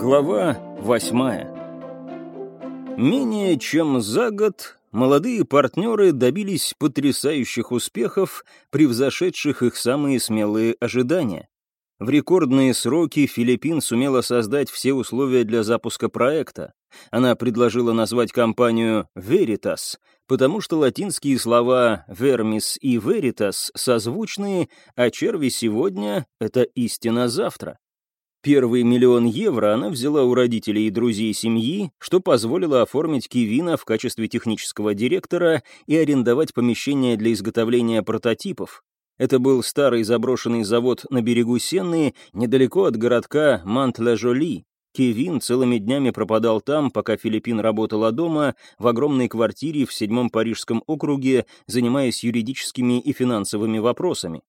Глава восьмая. Менее чем за год молодые партнеры добились потрясающих успехов, превзошедших их самые смелые ожидания. В рекордные сроки Филиппин сумела создать все условия для запуска проекта. Она предложила назвать компанию Veritas, потому что латинские слова «vermis» и «veritas» созвучные, а черви сегодня — это истина завтра. Первый миллион евро она взяла у родителей и друзей семьи, что позволило оформить Кивина в качестве технического директора и арендовать помещение для изготовления прототипов. Это был старый заброшенный завод на берегу Сенны, недалеко от городка Мант-Ла-Жоли. Кевин целыми днями пропадал там, пока Филиппин работала дома, в огромной квартире в седьмом парижском округе, занимаясь юридическими и финансовыми вопросами.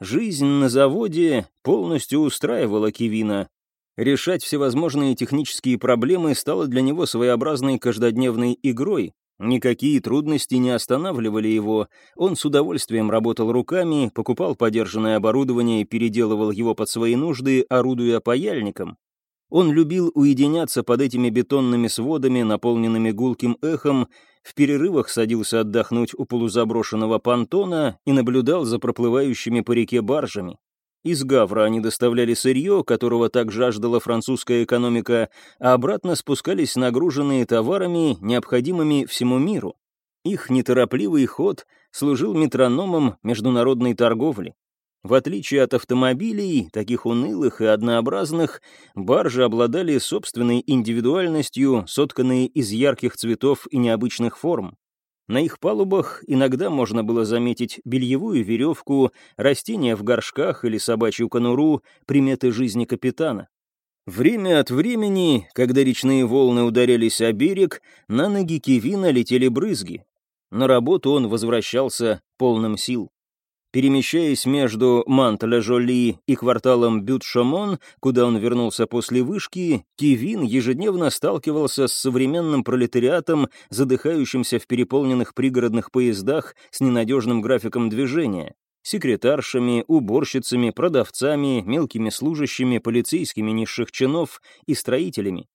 Жизнь на заводе полностью устраивала Кевина. Решать всевозможные технические проблемы стало для него своеобразной каждодневной игрой. Никакие трудности не останавливали его. Он с удовольствием работал руками, покупал подержанное оборудование переделывал его под свои нужды, орудуя паяльником. Он любил уединяться под этими бетонными сводами, наполненными гулким эхом, в перерывах садился отдохнуть у полузаброшенного понтона и наблюдал за проплывающими по реке баржами. Из Гавра они доставляли сырье, которого так жаждала французская экономика, а обратно спускались нагруженные товарами, необходимыми всему миру. Их неторопливый ход служил метрономом международной торговли. В отличие от автомобилей, таких унылых и однообразных, баржи обладали собственной индивидуальностью, сотканные из ярких цветов и необычных форм. На их палубах иногда можно было заметить бельевую веревку, растения в горшках или собачью конуру, приметы жизни капитана. Время от времени, когда речные волны ударялись о берег, на ноги Кевина летели брызги. На работу он возвращался полным сил. Перемещаясь между Мант-Ля-Жоли и кварталом Бют-Шамон, куда он вернулся после вышки, Кивин ежедневно сталкивался с современным пролетариатом, задыхающимся в переполненных пригородных поездах с ненадежным графиком движения секретаршами, уборщицами, продавцами, мелкими служащими, полицейскими низших чинов и строителями.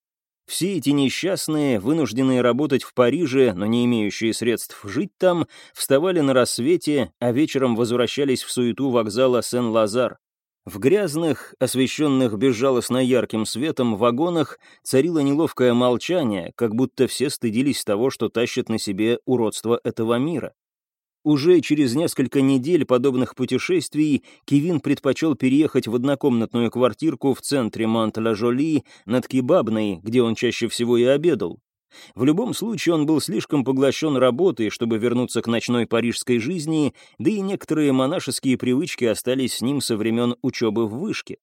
Все эти несчастные, вынужденные работать в Париже, но не имеющие средств жить там, вставали на рассвете, а вечером возвращались в суету вокзала Сен-Лазар. В грязных, освещенных безжалостно ярким светом вагонах царило неловкое молчание, как будто все стыдились того, что тащат на себе уродство этого мира. Уже через несколько недель подобных путешествий Кевин предпочел переехать в однокомнатную квартирку в центре Мант-Ла-Жоли над Кебабной, где он чаще всего и обедал. В любом случае он был слишком поглощен работой, чтобы вернуться к ночной парижской жизни, да и некоторые монашеские привычки остались с ним со времен учебы в вышке.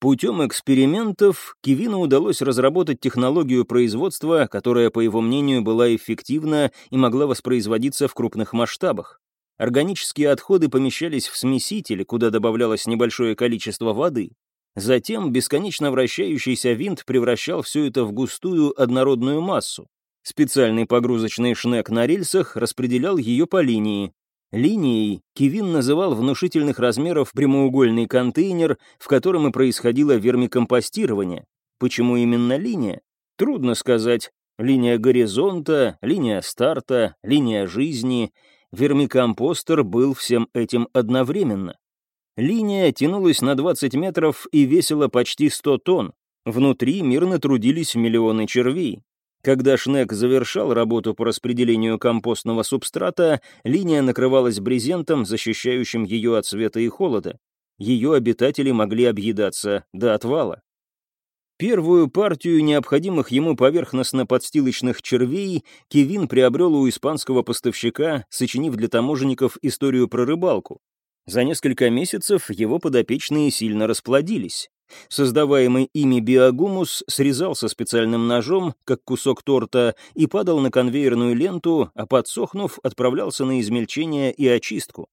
Путем экспериментов Кивину удалось разработать технологию производства, которая, по его мнению, была эффективна и могла воспроизводиться в крупных масштабах. Органические отходы помещались в смеситель, куда добавлялось небольшое количество воды. Затем бесконечно вращающийся винт превращал все это в густую однородную массу. Специальный погрузочный шнек на рельсах распределял ее по линии, Линией Кивин называл внушительных размеров прямоугольный контейнер, в котором и происходило вермикомпостирование. Почему именно линия? Трудно сказать. Линия горизонта, линия старта, линия жизни. Вермикомпостер был всем этим одновременно. Линия тянулась на 20 метров и весила почти 100 тонн. Внутри мирно трудились миллионы червей. Когда Шнек завершал работу по распределению компостного субстрата, линия накрывалась брезентом, защищающим ее от света и холода. Ее обитатели могли объедаться до отвала. Первую партию необходимых ему поверхностно-подстилочных червей Кевин приобрел у испанского поставщика, сочинив для таможенников историю про рыбалку. За несколько месяцев его подопечные сильно расплодились. Создаваемый ими биогумус срезался специальным ножом, как кусок торта, и падал на конвейерную ленту, а подсохнув, отправлялся на измельчение и очистку.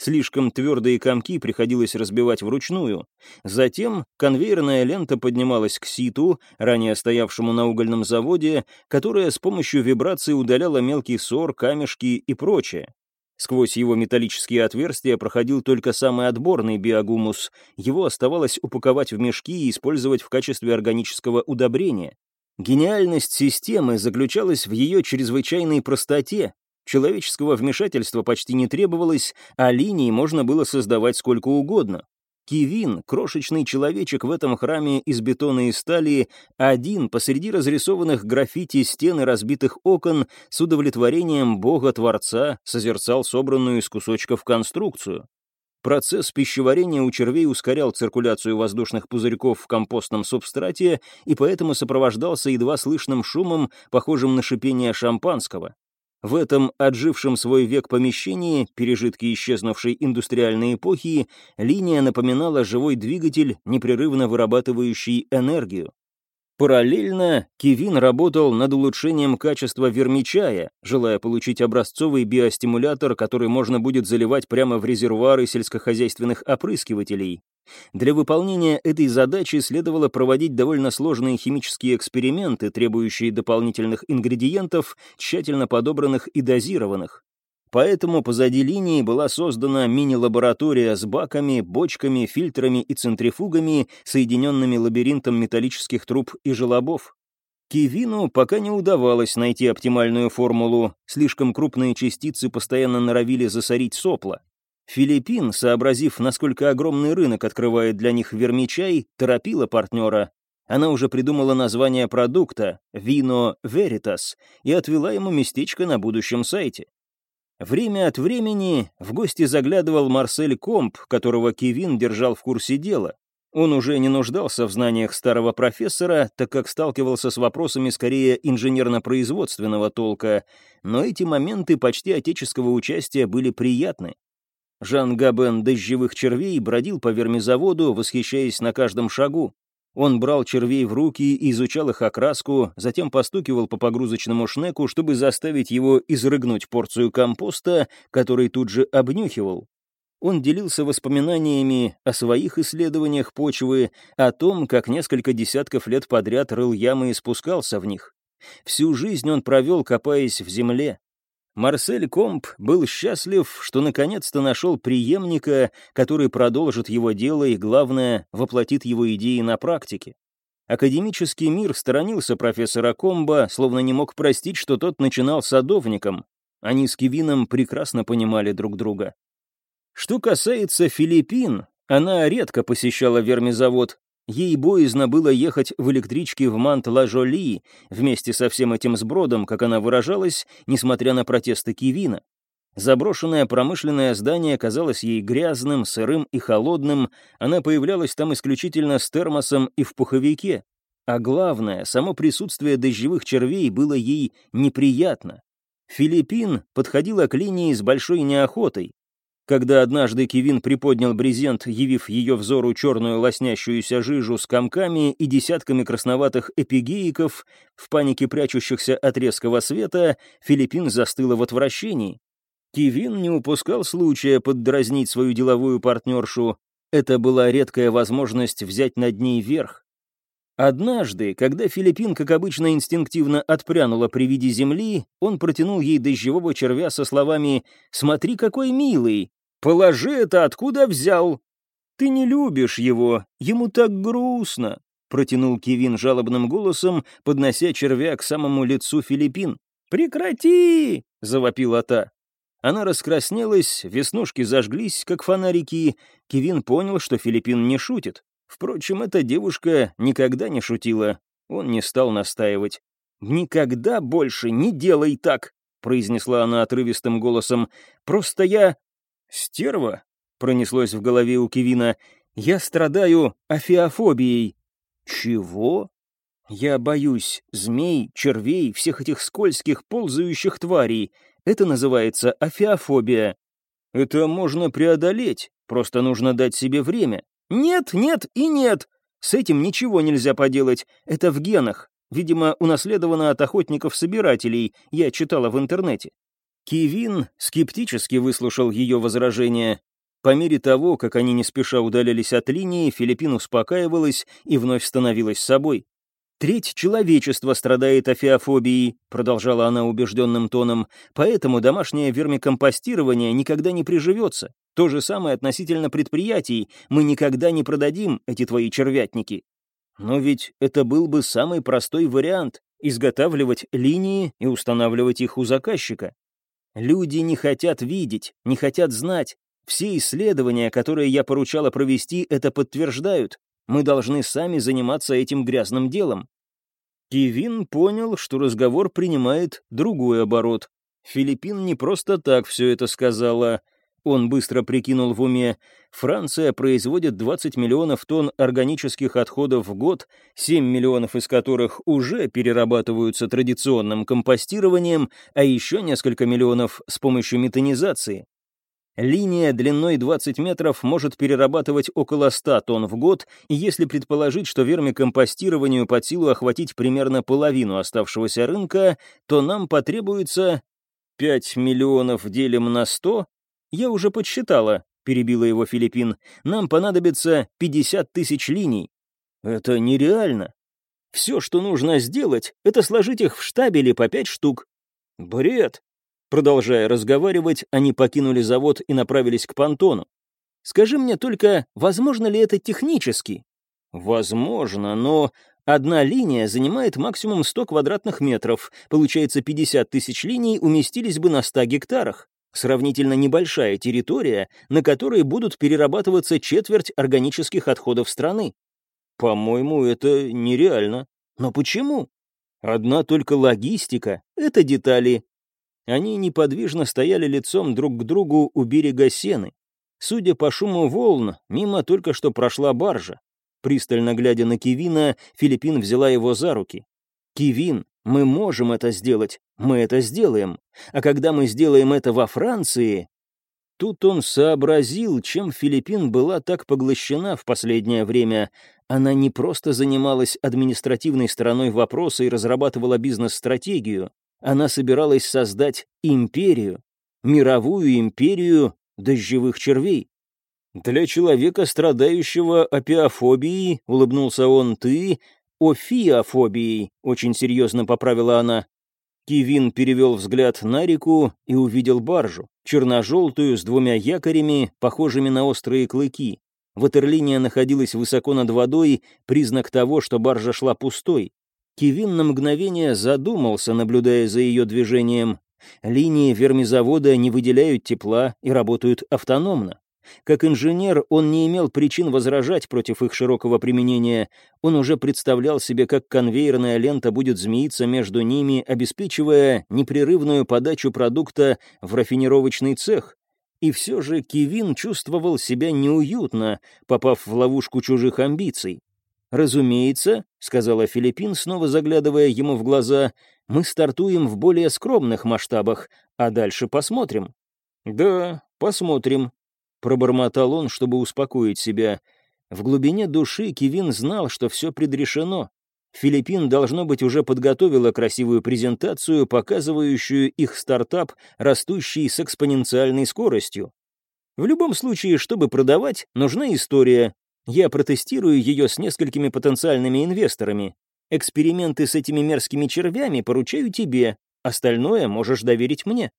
Слишком твердые комки приходилось разбивать вручную. Затем конвейерная лента поднималась к ситу, ранее стоявшему на угольном заводе, которая с помощью вибрации удаляла мелкий сор, камешки и прочее. Сквозь его металлические отверстия проходил только самый отборный биогумус. Его оставалось упаковать в мешки и использовать в качестве органического удобрения. Гениальность системы заключалась в ее чрезвычайной простоте. Человеческого вмешательства почти не требовалось, а линии можно было создавать сколько угодно. Кивин, крошечный человечек в этом храме из бетона и стали, один посреди разрисованных граффити стен и разбитых окон, с удовлетворением Бога-творца созерцал собранную из кусочков конструкцию. Процесс пищеварения у червей ускорял циркуляцию воздушных пузырьков в компостном субстрате и поэтому сопровождался едва слышным шумом, похожим на шипение шампанского. В этом отжившем свой век помещении, пережитки исчезнувшей индустриальной эпохи, линия напоминала живой двигатель, непрерывно вырабатывающий энергию. Параллельно Кевин работал над улучшением качества вермичая, желая получить образцовый биостимулятор, который можно будет заливать прямо в резервуары сельскохозяйственных опрыскивателей. Для выполнения этой задачи следовало проводить довольно сложные химические эксперименты, требующие дополнительных ингредиентов, тщательно подобранных и дозированных. Поэтому позади линии была создана мини-лаборатория с баками, бочками, фильтрами и центрифугами, соединенными лабиринтом металлических труб и желобов. Кивину пока не удавалось найти оптимальную формулу, слишком крупные частицы постоянно норовили засорить сопла. Филиппин, сообразив, насколько огромный рынок открывает для них вермичай, торопила партнера. Она уже придумала название продукта «Вино Veritas» и отвела ему местечко на будущем сайте. Время от времени в гости заглядывал Марсель Комп, которого Кевин держал в курсе дела. Он уже не нуждался в знаниях старого профессора, так как сталкивался с вопросами скорее инженерно-производственного толка, но эти моменты почти отеческого участия были приятны. Жан Габен дождевых червей бродил по вермизаводу, восхищаясь на каждом шагу. Он брал червей в руки и изучал их окраску, затем постукивал по погрузочному шнеку, чтобы заставить его изрыгнуть порцию компоста, который тут же обнюхивал. Он делился воспоминаниями о своих исследованиях почвы, о том, как несколько десятков лет подряд рыл ямы и спускался в них. Всю жизнь он провел, копаясь в земле. Марсель Комп был счастлив, что наконец-то нашел преемника, который продолжит его дело и, главное, воплотит его идеи на практике. Академический мир сторонился профессора Комба, словно не мог простить, что тот начинал садовником. Они с Кевином прекрасно понимали друг друга. Что касается Филиппин, она редко посещала вермизавод, Ей боязно было ехать в электричке в Мант-Ла-Жоли вместе со всем этим сбродом, как она выражалась, несмотря на протесты Кивина. Заброшенное промышленное здание казалось ей грязным, сырым и холодным, она появлялась там исключительно с термосом и в пуховике. А главное, само присутствие дождевых червей было ей неприятно. Филиппин подходила к линии с большой неохотой, когда однажды Кевин приподнял брезент, явив ее взору черную лоснящуюся жижу с комками и десятками красноватых эпигеиков, в панике прячущихся от резкого света, Филиппин застыла в отвращении. Кевин не упускал случая поддразнить свою деловую партнершу. Это была редкая возможность взять над ней верх. Однажды, когда Филиппин, как обычно, инстинктивно отпрянула при виде земли, он протянул ей дождевого червя со словами «Смотри, какой милый!» Положи это, откуда взял? Ты не любишь его, ему так грустно, протянул Кевин жалобным голосом, поднося червя к самому лицу Филиппин. «Прекрати!» — завопила та. Она раскраснелась, веснушки зажглись, как фонарики. Кевин понял, что Филиппин не шутит. Впрочем, эта девушка никогда не шутила. Он не стал настаивать. «Никогда больше не делай так!» — произнесла она отрывистым голосом. «Просто я...» «Стерва?» — пронеслось в голове у Кевина. «Я страдаю афиофобией». «Чего?» «Я боюсь змей, червей, всех этих скользких ползающих тварей. Это называется афиофобия». «Это можно преодолеть, просто нужно дать себе время». «Нет, нет и нет! С этим ничего нельзя поделать, это в генах. Видимо, унаследовано от охотников-собирателей, я читала в интернете. Кивин скептически выслушал ее возражения. По мере того, как они не спеша удалялись от линии, Филиппин успокаивалась и вновь становилась собой. Треть человечества страдает афиофобией, продолжала она убежденным тоном, поэтому домашнее вермикомпостирование никогда не приживется. То же самое относительно предприятий. Мы никогда не продадим эти твои червятники. Но ведь это был бы самый простой вариант — изготавливать линии и устанавливать их у заказчика. Люди не хотят видеть, не хотят знать. Все исследования, которые я поручала провести, это подтверждают. Мы должны сами заниматься этим грязным делом. Кивин понял, что разговор принимает другой оборот. Филиппин не просто так все это сказала. Он быстро прикинул в уме. Франция производит 20 миллионов тонн органических отходов в год, 7 миллионов из которых уже перерабатываются традиционным компостированием, а еще несколько миллионов с помощью метанизации. Линия длиной 20 метров может перерабатывать около 100 тонн в год, и если предположить, что вермикомпостированию под силу охватить примерно половину оставшегося рынка, то нам потребуется 5 миллионов делим на 100. Я уже подсчитала, перебила его Филиппин. Нам понадобится 50 тысяч линий. Это нереально. Все, что нужно сделать, это сложить их в штабели по 5 штук. Бред, Продолжая разговаривать, они покинули завод и направились к понтону. «Скажи мне только, возможно ли это технически?» «Возможно, но одна линия занимает максимум 100 квадратных метров. Получается, 50 тысяч линий уместились бы на 100 гектарах. Сравнительно небольшая территория, на которой будут перерабатываться четверть органических отходов страны. По-моему, это нереально. Но почему? Одна только логистика — это детали, они неподвижно стояли лицом друг к другу у берега сены. Судя по шуму волн, мимо только что прошла баржа. Пристально глядя на Кивина, Филиппин взяла его за руки. «Кивин, мы можем это сделать, мы это сделаем. А когда мы сделаем это во Франции...» Тут он сообразил, чем Филиппин была так поглощена в последнее время. Она не просто занималась административной стороной вопроса и разрабатывала бизнес-стратегию. Она собиралась создать империю, мировую империю дождевых червей. «Для человека, страдающего опиофобией», — улыбнулся он, — «ты офиофобией», — очень серьезно поправила она. Кивин перевел взгляд на реку и увидел баржу, черно-желтую, с двумя якорями, похожими на острые клыки. Ватерлиния находилась высоко над водой, признак того, что баржа шла пустой. Кевин на мгновение задумался, наблюдая за ее движением. Линии вермизавода не выделяют тепла и работают автономно. Как инженер он не имел причин возражать против их широкого применения. Он уже представлял себе, как конвейерная лента будет змеиться между ними, обеспечивая непрерывную подачу продукта в рафинировочный цех. И все же Кевин чувствовал себя неуютно, попав в ловушку чужих амбиций. «Разумеется», — сказала Филиппин, снова заглядывая ему в глаза, «мы стартуем в более скромных масштабах, а дальше посмотрим». «Да, посмотрим», — пробормотал он, чтобы успокоить себя. В глубине души Кевин знал, что все предрешено. Филиппин, должно быть, уже подготовила красивую презентацию, показывающую их стартап, растущий с экспоненциальной скоростью. В любом случае, чтобы продавать, нужна история, я протестирую ее с несколькими потенциальными инвесторами. Эксперименты с этими мерзкими червями поручаю тебе, остальное можешь доверить мне».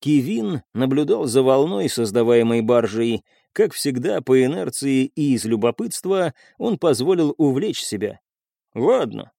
Кивин наблюдал за волной, создаваемой баржей. Как всегда, по инерции и из любопытства он позволил увлечь себя. «Ладно».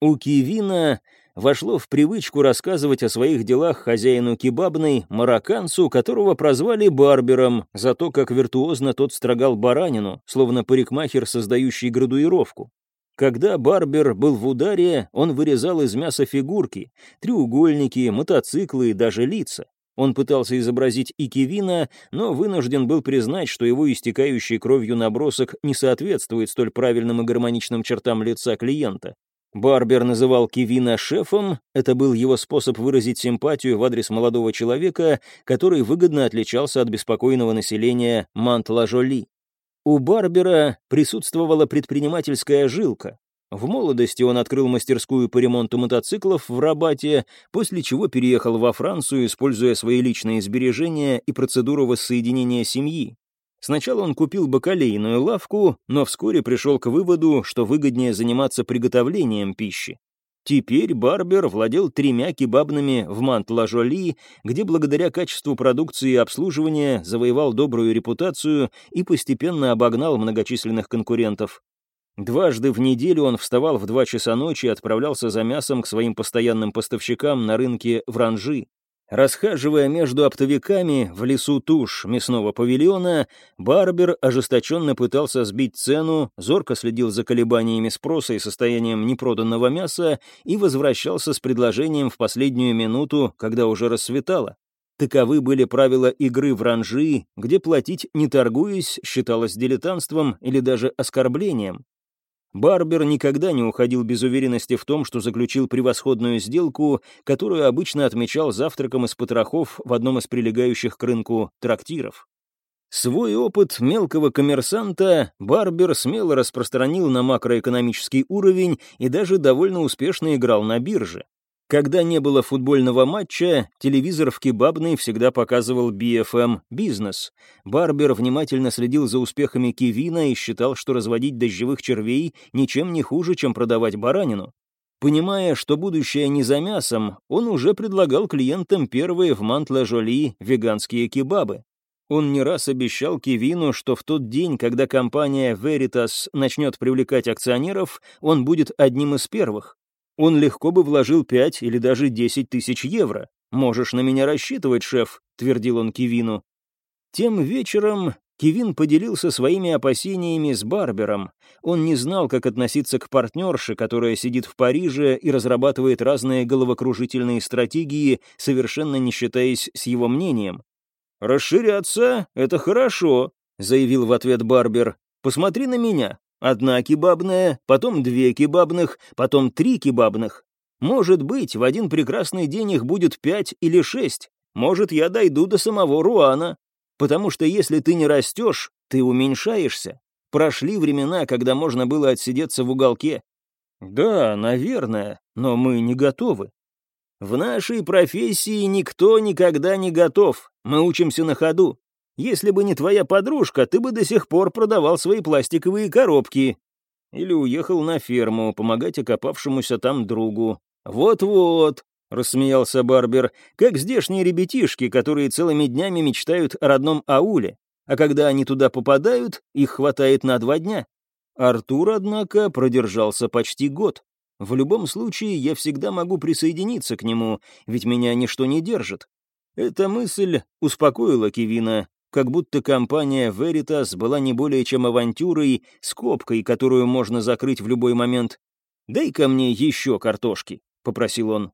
У Кивина вошло в привычку рассказывать о своих делах хозяину кебабной, марокканцу, которого прозвали Барбером, за то, как виртуозно тот строгал баранину, словно парикмахер, создающий градуировку. Когда Барбер был в ударе, он вырезал из мяса фигурки, треугольники, мотоциклы и даже лица. Он пытался изобразить и Кевина, но вынужден был признать, что его истекающий кровью набросок не соответствует столь правильным и гармоничным чертам лица клиента. Барбер называл Кевина шефом, это был его способ выразить симпатию в адрес молодого человека, который выгодно отличался от беспокойного населения Мант-Ла-Жоли. У Барбера присутствовала предпринимательская жилка. В молодости он открыл мастерскую по ремонту мотоциклов в Рабате, после чего переехал во Францию, используя свои личные сбережения и процедуру воссоединения семьи. Сначала он купил бакалейную лавку, но вскоре пришел к выводу, что выгоднее заниматься приготовлением пищи. Теперь Барбер владел тремя кебабными в Мант-Ла-Жоли, где благодаря качеству продукции и обслуживания завоевал добрую репутацию и постепенно обогнал многочисленных конкурентов. Дважды в неделю он вставал в два часа ночи и отправлялся за мясом к своим постоянным поставщикам на рынке в Ранжи. Расхаживая между оптовиками в лесу туш мясного павильона, Барбер ожесточенно пытался сбить цену, зорко следил за колебаниями спроса и состоянием непроданного мяса и возвращался с предложением в последнюю минуту, когда уже рассветало. Таковы были правила игры в ранжи, где платить не торгуясь считалось дилетантством или даже оскорблением. Барбер никогда не уходил без уверенности в том, что заключил превосходную сделку, которую обычно отмечал завтраком из потрохов в одном из прилегающих к рынку трактиров. Свой опыт мелкого коммерсанта Барбер смело распространил на макроэкономический уровень и даже довольно успешно играл на бирже. Когда не было футбольного матча, телевизор в Кебабной всегда показывал BFM «Бизнес». Барбер внимательно следил за успехами Кевина и считал, что разводить дождевых червей ничем не хуже, чем продавать баранину. Понимая, что будущее не за мясом, он уже предлагал клиентам первые в Мант-Ла-Жоли веганские кебабы. Он не раз обещал Кевину, что в тот день, когда компания Veritas начнет привлекать акционеров, он будет одним из первых. Он легко бы вложил пять или даже десять тысяч евро. «Можешь на меня рассчитывать, шеф», — твердил он Кивину. Тем вечером Кевин поделился своими опасениями с Барбером. Он не знал, как относиться к партнерше, которая сидит в Париже и разрабатывает разные головокружительные стратегии, совершенно не считаясь с его мнением. «Расширяться — это хорошо», — заявил в ответ Барбер. «Посмотри на меня. Одна кебабная, потом две кебабных, потом три кебабных. Может быть, в один прекрасный день их будет пять или шесть. Может, я дойду до самого Руана. Потому что если ты не растешь, ты уменьшаешься. Прошли времена, когда можно было отсидеться в уголке. Да, наверное, но мы не готовы. В нашей профессии никто никогда не готов. Мы учимся на ходу. Если бы не твоя подружка, ты бы до сих пор продавал свои пластиковые коробки. Или уехал на ферму помогать окопавшемуся там другу. Вот-вот, — рассмеялся Барбер, — как здешние ребятишки, которые целыми днями мечтают о родном ауле, а когда они туда попадают, их хватает на два дня. Артур, однако, продержался почти год. В любом случае, я всегда могу присоединиться к нему, ведь меня ничто не держит. Эта мысль успокоила Кевина, как будто компания Veritas была не более чем авантюрой, скобкой, которую можно закрыть в любой момент. «Дай-ка мне еще картошки», — попросил он.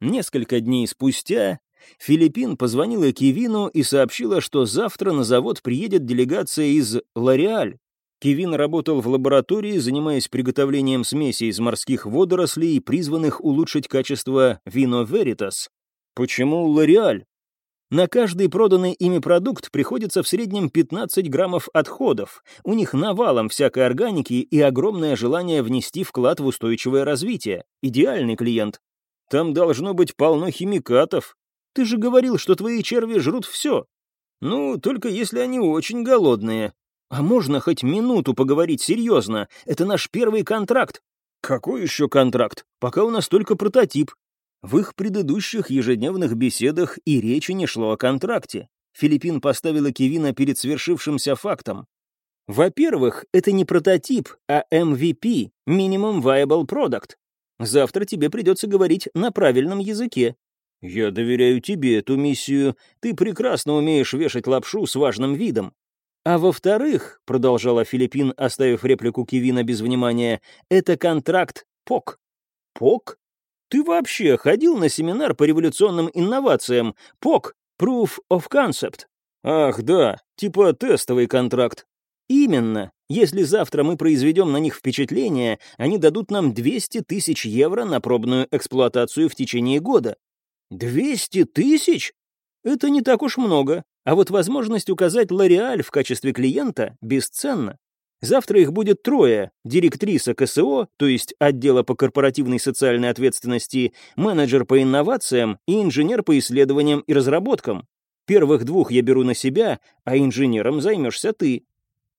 Несколько дней спустя Филиппин позвонила Кевину и сообщила, что завтра на завод приедет делегация из Лореаль. Кевин работал в лаборатории, занимаясь приготовлением смеси из морских водорослей, призванных улучшить качество вино Veritas. Почему Лореаль? На каждый проданный ими продукт приходится в среднем 15 граммов отходов. У них навалом всякой органики и огромное желание внести вклад в устойчивое развитие. Идеальный клиент. Там должно быть полно химикатов. Ты же говорил, что твои черви жрут все. Ну, только если они очень голодные. А можно хоть минуту поговорить серьезно? Это наш первый контракт. Какой еще контракт? Пока у нас только прототип. В их предыдущих ежедневных беседах и речи не шло о контракте. Филиппин поставила Кевина перед свершившимся фактом. Во-первых, это не прототип, а MVP, Minimum Viable Product. Завтра тебе придется говорить на правильном языке. Я доверяю тебе эту миссию. Ты прекрасно умеешь вешать лапшу с важным видом. А во-вторых, продолжала Филиппин, оставив реплику Кевина без внимания, это контракт ПОК. ПОК? Ты вообще ходил на семинар по революционным инновациям? ПОК, Proof of Concept. Ах, да, типа тестовый контракт. Именно. Если завтра мы произведем на них впечатление, они дадут нам 200 тысяч евро на пробную эксплуатацию в течение года. 200 тысяч? Это не так уж много. А вот возможность указать Лореаль в качестве клиента бесценна. Завтра их будет трое. Директриса КСО, то есть отдела по корпоративной социальной ответственности, менеджер по инновациям и инженер по исследованиям и разработкам. Первых двух я беру на себя, а инженером займешься ты».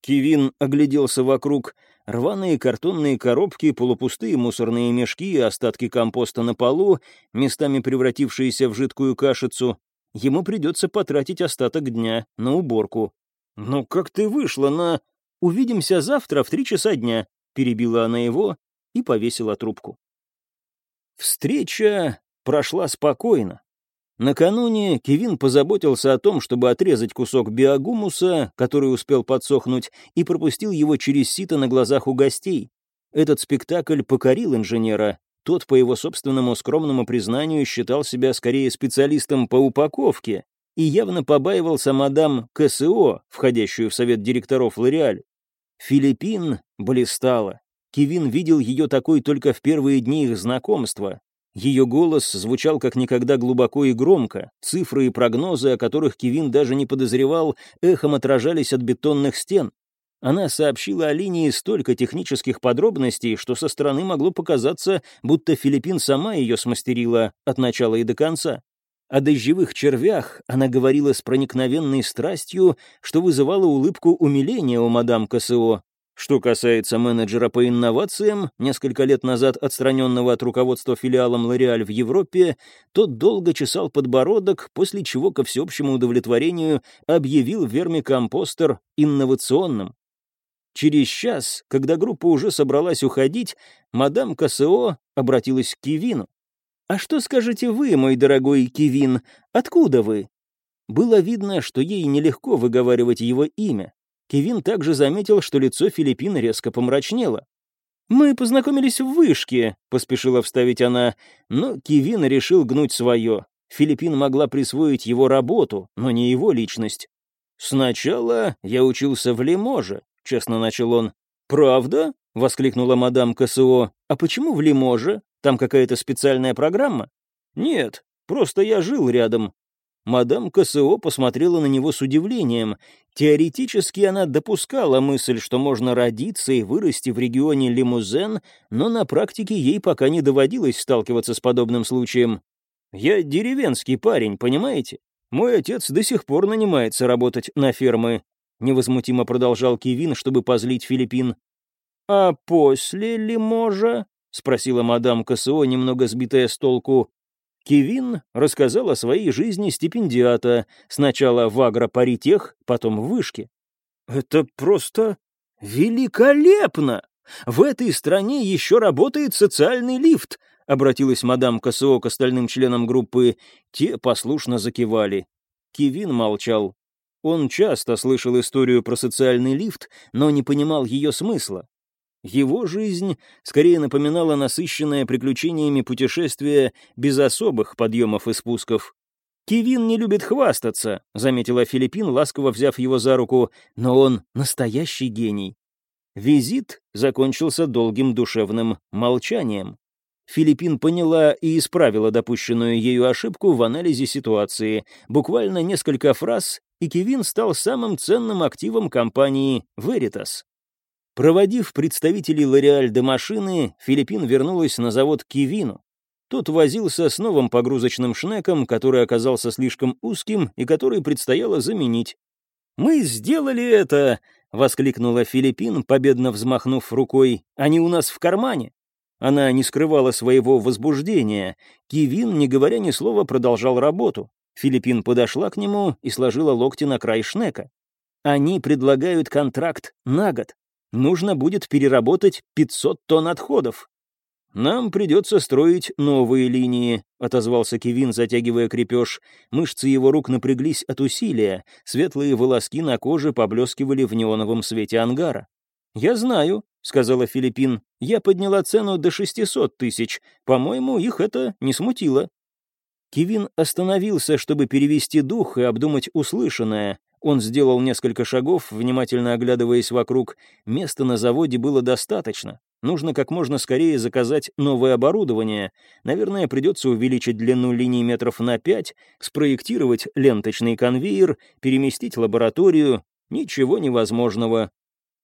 Кевин огляделся вокруг. Рваные картонные коробки, полупустые мусорные мешки остатки компоста на полу, местами превратившиеся в жидкую кашицу. Ему придется потратить остаток дня на уборку. «Ну как ты вышла на...» «Увидимся завтра в три часа дня», — перебила она его и повесила трубку. Встреча прошла спокойно. Накануне Кевин позаботился о том, чтобы отрезать кусок биогумуса, который успел подсохнуть, и пропустил его через сито на глазах у гостей. Этот спектакль покорил инженера. Тот, по его собственному скромному признанию, считал себя скорее специалистом по упаковке и явно побаивался мадам КСО, входящую в совет директоров Лореаль. Филиппин блистала. Кевин видел ее такой только в первые дни их знакомства. Ее голос звучал как никогда глубоко и громко. Цифры и прогнозы, о которых Кевин даже не подозревал, эхом отражались от бетонных стен. Она сообщила о линии столько технических подробностей, что со стороны могло показаться, будто Филиппин сама ее смастерила от начала и до конца. О дождевых червях она говорила с проникновенной страстью, что вызывало улыбку умиления у мадам КСО, что касается менеджера по инновациям, несколько лет назад отстраненного от руководства филиалом L'Oreal в Европе, тот долго чесал подбородок, после чего, ко всеобщему удовлетворению, объявил вермикомпостер инновационным. Через час, когда группа уже собралась уходить, мадам КСО обратилась к Кивину. «А что скажете вы, мой дорогой Кивин? Откуда вы?» Было видно, что ей нелегко выговаривать его имя. Кевин также заметил, что лицо Филиппина резко помрачнело. «Мы познакомились в вышке», — поспешила вставить она, но Кевин решил гнуть свое. Филиппин могла присвоить его работу, но не его личность. «Сначала я учился в Лиможе», — честно начал он. «Правда?» — воскликнула мадам КСО. «А почему в Лиможе? Там какая-то специальная программа?» «Нет, просто я жил рядом. Мадам КСО посмотрела на него с удивлением. Теоретически она допускала мысль, что можно родиться и вырасти в регионе Лимузен, но на практике ей пока не доводилось сталкиваться с подобным случаем. «Я деревенский парень, понимаете? Мой отец до сих пор нанимается работать на фермы», — невозмутимо продолжал Кевин, чтобы позлить Филиппин. «А после Лиможа?» — спросила мадам КСО, немного сбитая с толку. Кевин рассказал о своей жизни стипендиата, сначала в агропаритех, потом в вышке. «Это просто великолепно! В этой стране еще работает социальный лифт!» — обратилась мадам КСО к остальным членам группы. Те послушно закивали. Кевин молчал. Он часто слышал историю про социальный лифт, но не понимал ее смысла. Его жизнь скорее напоминала насыщенное приключениями путешествие без особых подъемов и спусков. «Кевин не любит хвастаться», — заметила Филиппин, ласково взяв его за руку, «но он настоящий гений». Визит закончился долгим душевным молчанием. Филиппин поняла и исправила допущенную ею ошибку в анализе ситуации. Буквально несколько фраз, и Кевин стал самым ценным активом компании «Веритас». Проводив представителей Лореаль до машины, Филиппин вернулась на завод Кивину. Тот возился с новым погрузочным шнеком, который оказался слишком узким и который предстояло заменить. «Мы сделали это!» — воскликнула Филиппин, победно взмахнув рукой. «Они у нас в кармане!» Она не скрывала своего возбуждения. Кивин, не говоря ни слова, продолжал работу. Филиппин подошла к нему и сложила локти на край шнека. «Они предлагают контракт на год нужно будет переработать 500 тонн отходов. «Нам придется строить новые линии», — отозвался Кевин, затягивая крепеж. Мышцы его рук напряглись от усилия, светлые волоски на коже поблескивали в неоновом свете ангара. «Я знаю», — сказала Филиппин, — «я подняла цену до 600 тысяч. По-моему, их это не смутило». Кевин остановился, чтобы перевести дух и обдумать услышанное. Он сделал несколько шагов, внимательно оглядываясь вокруг. Места на заводе было достаточно. Нужно как можно скорее заказать новое оборудование. Наверное, придется увеличить длину линии метров на пять, спроектировать ленточный конвейер, переместить лабораторию. Ничего невозможного.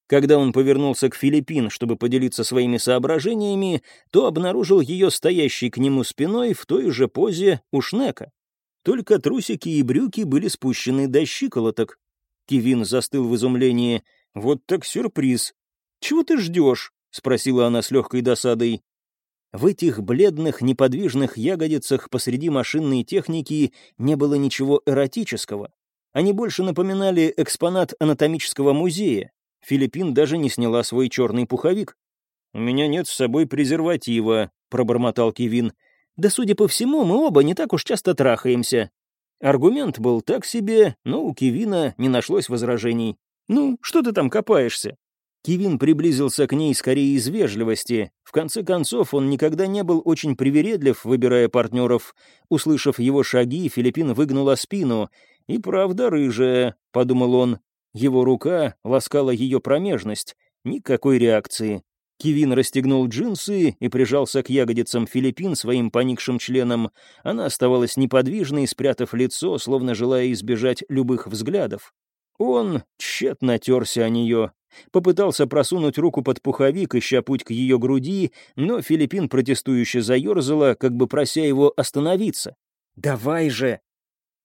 Когда он повернулся к Филиппин, чтобы поделиться своими соображениями, то обнаружил ее стоящей к нему спиной в той же позе у Шнека. Только трусики и брюки были спущены до щиколоток. Кевин застыл в изумлении. «Вот так сюрприз!» «Чего ты ждешь?» — спросила она с легкой досадой. В этих бледных, неподвижных ягодицах посреди машинной техники не было ничего эротического. Они больше напоминали экспонат анатомического музея. Филиппин даже не сняла свой черный пуховик. «У меня нет с собой презерватива», — пробормотал Кевин. «Да, судя по всему, мы оба не так уж часто трахаемся». Аргумент был так себе, но у Кевина не нашлось возражений. «Ну, что ты там копаешься?» Кевин приблизился к ней скорее из вежливости. В конце концов, он никогда не был очень привередлив, выбирая партнеров. Услышав его шаги, Филиппин выгнула спину. «И правда рыжая», — подумал он. Его рука ласкала ее промежность. Никакой реакции. Кевин расстегнул джинсы и прижался к ягодицам Филиппин своим поникшим членом. Она оставалась неподвижной, спрятав лицо, словно желая избежать любых взглядов. Он тщетно терся о нее. Попытался просунуть руку под пуховик, ища путь к ее груди, но Филиппин протестующе заерзала, как бы прося его остановиться. «Давай же!»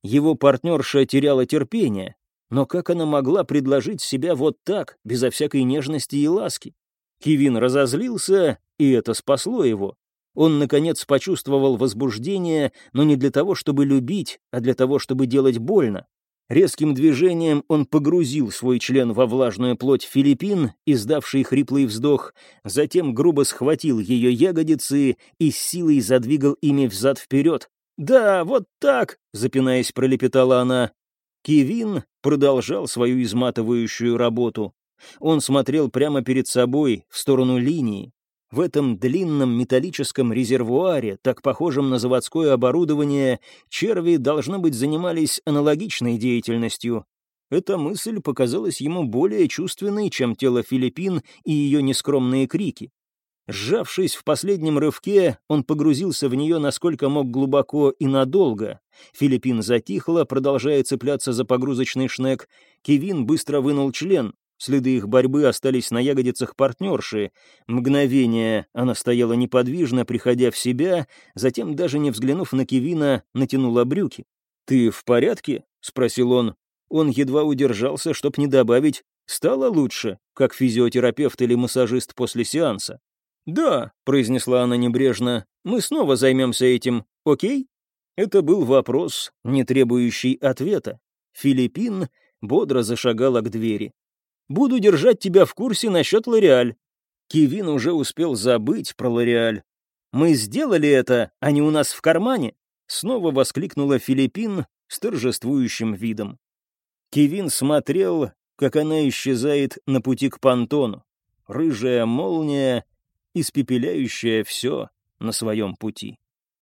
Его партнерша теряла терпение. Но как она могла предложить себя вот так, безо всякой нежности и ласки? Кевин разозлился, и это спасло его. Он, наконец, почувствовал возбуждение, но не для того, чтобы любить, а для того, чтобы делать больно. Резким движением он погрузил свой член во влажную плоть Филиппин, издавший хриплый вздох, затем грубо схватил ее ягодицы и с силой задвигал ими взад-вперед. «Да, вот так!» — запинаясь, пролепетала она. Кевин продолжал свою изматывающую работу. Он смотрел прямо перед собой, в сторону линии. В этом длинном металлическом резервуаре, так похожем на заводское оборудование, черви, должно быть, занимались аналогичной деятельностью. Эта мысль показалась ему более чувственной, чем тело Филиппин и ее нескромные крики. Сжавшись в последнем рывке, он погрузился в нее насколько мог глубоко и надолго. Филиппин затихла, продолжая цепляться за погрузочный шнек. Кевин быстро вынул член. Следы их борьбы остались на ягодицах партнерши. Мгновение она стояла неподвижно, приходя в себя, затем, даже не взглянув на Кевина, натянула брюки. «Ты в порядке?» — спросил он. Он едва удержался, чтоб не добавить «стало лучше», как физиотерапевт или массажист после сеанса. «Да», — произнесла она небрежно, — «мы снова займемся этим, окей?» Это был вопрос, не требующий ответа. Филиппин бодро зашагала к двери. «Буду держать тебя в курсе насчет Лореаль». Кевин уже успел забыть про Лореаль. «Мы сделали это, а не у нас в кармане», — снова воскликнула Филиппин с торжествующим видом. Кевин смотрел, как она исчезает на пути к понтону. Рыжая молния испепеляющая все на своем пути.